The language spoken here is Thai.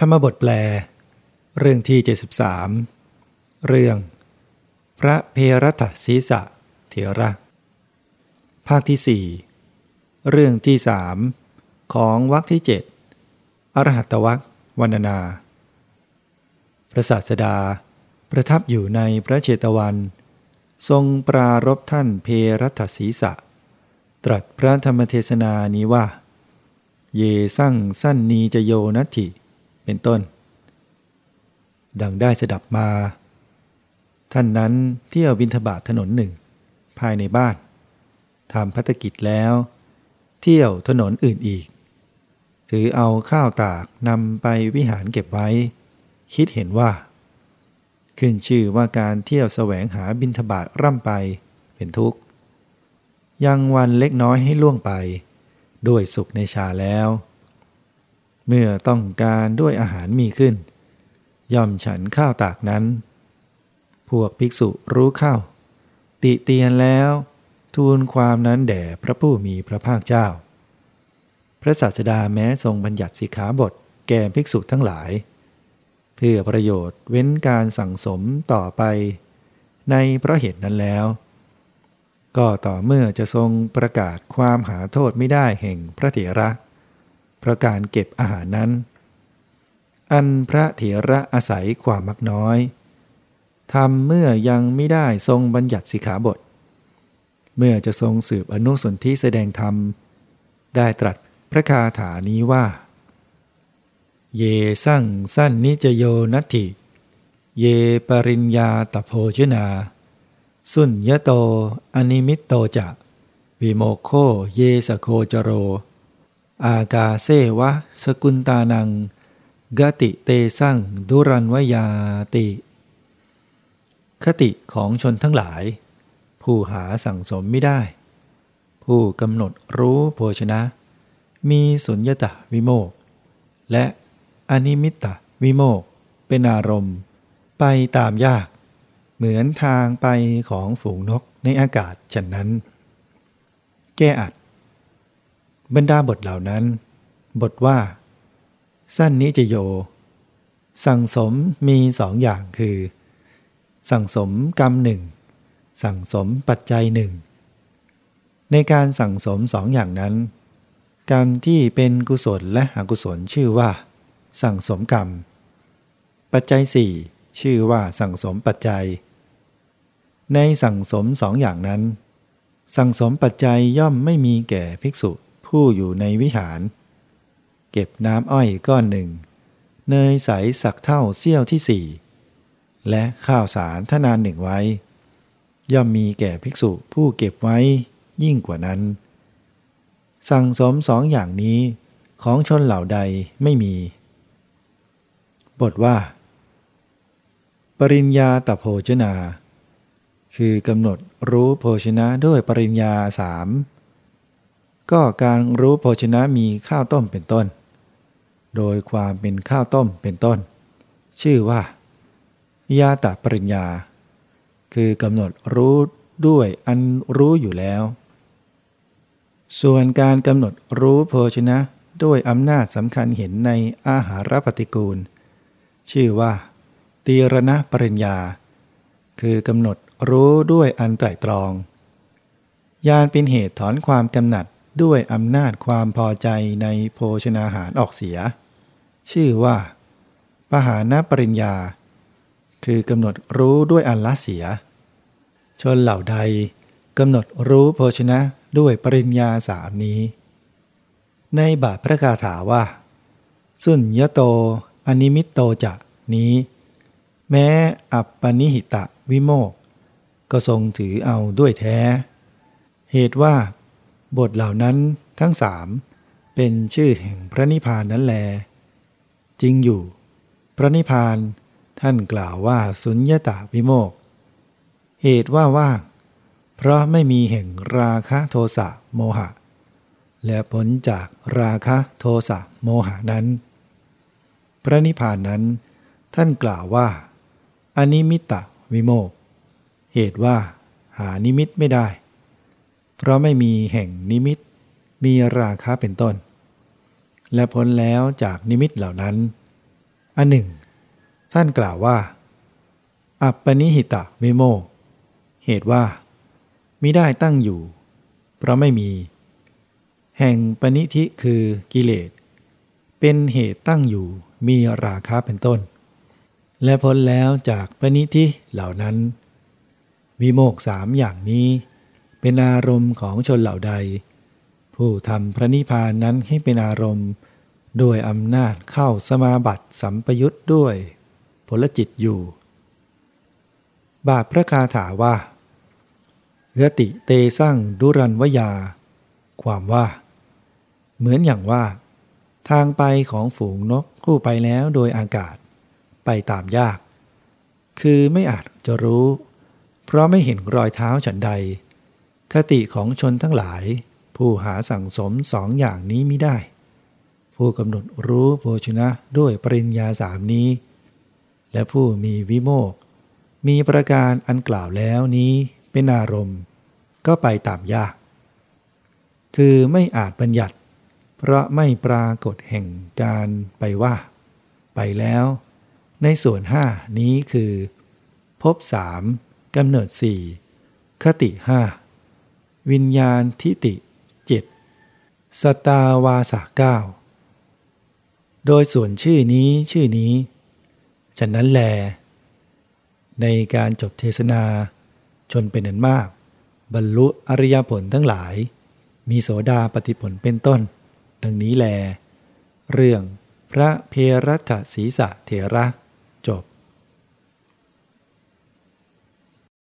ธรรมบทแปล เรื่องที่ 73 เรื่อง พระเพรัตศีสะเถระ ภาคที่ 4 เรื่องที่สามของวรรคที่ 7 อรหัตวรรควันนา พระศาสดาประทับอยู่ในพระเจตวัน ทรงปรารบท่านเพรัตศีสะ ตรัสพระธรรมเทศนานี้ว่า เยสั่งสั้นนีจโยนัตถิ เป็นต้น ดังได้สดับมา ท่านนั้นเที่ยวบินทบาทถนนหนึ่ง ภายในบ้านทำพัฒกิจแล้ว เที่ยวถนนอื่นอีก ถือเอาข้าวตากนำไปวิหารเก็บไว้ คิดเห็นว่า ขึ้นชื่อว่าการเที่ยวแสวงหาบินทบาทร่ำไปเป็นทุกข์ ยังวันเล็กน้อยให้ล่วงไป ด้วยสุขในชาแล้ว เมื่อต้องการด้วยอาหารมีขึ้น ย่อมฉันข้าวตากนั้น พวกภิกษุรู้เข้า ติเตียนแล้ว ทูลความนั้นแด่พระผู้มีพระภาคเจ้า พระศาสดาแม้ทรงบัญญัติสิกขาบทแก่ภิกษุทั้งหลาย เพื่อประโยชน์เว้นการสั่งสมต่อไป ในเพราะเหตุนั้นแล้ว ก็ต่อเมื่อจะทรงประกาศความหาโทษไม่ได้แห่งพระเถระ ราะการเก็บอาหารนั้น อันพระเถระอาศัยความมักน้อยทำเมื่อยังไม่ได้ทรงบัญญัติสิกขาบท เมื่อจะทรงสืบอนุสนธิแสดงธรรม ได้ตรัสพระคาถานี้ว่า เยสั่งสั้นนิจโยนัตถิ เยปริญญาตโพชนา สุญญโตอนิมิตโต จ วิโมกโข เยสโคจโร อากาเซวะ สกุลตานัง กติเตสั่งดุรันวยาติ คติของชนทั้งหลาย ผู้หาสั่งสมไม่ได้ ผู้กำหนดรู้โภชนะ มีสุญญตาวิโมก และอนิมิตตวิโมก เป็นอารมณ์ ไปตามยาก เหมือนทางไปของฝูงนกในอากาศฉันนั้น แก้อัด บรรดาบทเหล่านั้น บทว่า สั้นนิจโย สั่งสมมีสองอย่างคือ สั่งสมกรรมหนึ่ง สั่งสมปัจจัยหนึ่ง ในการสั่งสมสองอย่างนั้น กรรมที่เป็นกุศลและอกุศลชื่อว่า สั่งสมกรรม ปัจจัยสี่ชื่อว่าสั่งสมปัจจัย ในสั่งสมสองอย่างนั้น สั่งสมปัจจัยย่อมไม่มีแก่ภิกษุ ผู้อยู่ในวิหาร เก็บน้ำอ้อยก้อนหนึ่ง เนยใสสักเท่าเสี้ยวที่สี่และข้าวสารทนานหนึ่งไว้ ย่อมมีแก่ภิกษุผู้เก็บไว้ยิ่งกว่านั้น สั่งสมสองอย่างนี้ของชนเหล่าใดไม่มี บทว่า ปริญญาตโภชนา คือกำหนดรู้โภชนะด้วยปริญญาสาม ก็การรู้โภชนะมีข้าวต้มเป็นต้น โดยความเป็นข้าวต้มเป็นต้น ชื่อว่า ยาตปริญญา คือกำหนดรู้ด้วยอันรู้อยู่แล้ว ส่วนการกำหนดรู้โภชนะด้วยอำนาจสำคัญเห็นในอาหารปฏิกูล ชื่อว่า ตีรณปริญญา คือกำหนดรู้ด้วยอันไตรตรอง ยานเป็นเหตุถอนความกำหนัด ด้วยอำนาจความพอใจในโภชนาหารออกเสีย ชื่อว่าปหานปริญญา คือกำหนดรู้ด้วยอันละเสีย ชนเหล่าใดกำหนดรู้โภชนะด้วยปริญญาสามนี้ ในบาทพระคาถาว่า สุญญโต อนิมิตโตจะนี้ แม้อัปปนิหิตะวิโมก ก็ทรงถือเอาด้วยแท้ เหตุว่า บทเหล่านั้นทั้งสามเป็นชื่อแห่งพระนิพพานนั้นแล จริงอยู่ พระนิพพานท่านกล่าวว่าสุญญตาวิโมก เหตุว่าว่างเพราะไม่มีแห่งราคะโทสะโมหะ และผลจากราคะโทสะโมหะนั้น พระนิพพานนั้น ท่านกล่าวว่าอนิมิตะวิโมก เหตุว่าหานิมิตไม่ได้ เพราะไม่มีแห่งนิมิต มีราคาเป็นต้น และพ้นแล้วจากนิมิตเหล่านั้น อันหนึ่ง ท่านกล่าวว่า อัปปนิหิตะวิโม เหตุว่ามิได้ตั้งอยู่ เพราะไม่มี แห่งปณิธิคือกิเลส เป็นเหตุตั้งอยู่มีราคาเป็นต้น และพ้นแล้วจากปณิธิเหล่านั้นวิโมกสามอย่างนี้ เป็นอารมณ์ของชนเหล่าใด ผู้ทำพระนิพพานนั้นให้เป็นอารมณ์ด้วยอำนาจเข้าสมาบัติสัมปยุตด้วย ผลจิตอยู่ บาทพระคาถาว่าเรติเตสั่งดุรันวยา ความว่า เหมือนอย่างว่า ทางไปของฝูงนกคู่ไปแล้วโดยอากาศ ไปตามยาก คือไม่อาจจะรู้ เพราะไม่เห็นรอยเท้าฉันใด คติของชนทั้งหลาย ผู้หาสั่งสมสองอย่างนี้ไม่ได้ ผู้กำหนดรู้โภชนะด้วยปริญญาสามนี้ และผู้มีวิโมก มีประการอันกล่าวแล้วนี้เป็นอารมณ์ ก็ไปตามยาก คือไม่อาจบัญญัติ เพราะไม่ปรากฏแห่งการไปว่า ไปแล้ว ในส่วนห้านี้คือ พบสามกำเนิดสี่คติห้า วิญญาณทิติเจ็ดสตาวาสาเก้าโดยส่วนชื่อนี้ชื่อนี้ ฉะนั้นแล ในการจบเทศนา ชนเป็นอันมาก บรรลุอริยผลทั้งหลาย มีโสดาปฏิผลเป็นต้น ดังนี้แล เรื่องพระเพรัตศีสะเถระ